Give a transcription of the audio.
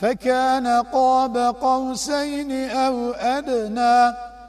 فكان قاب قوسين أو أدنى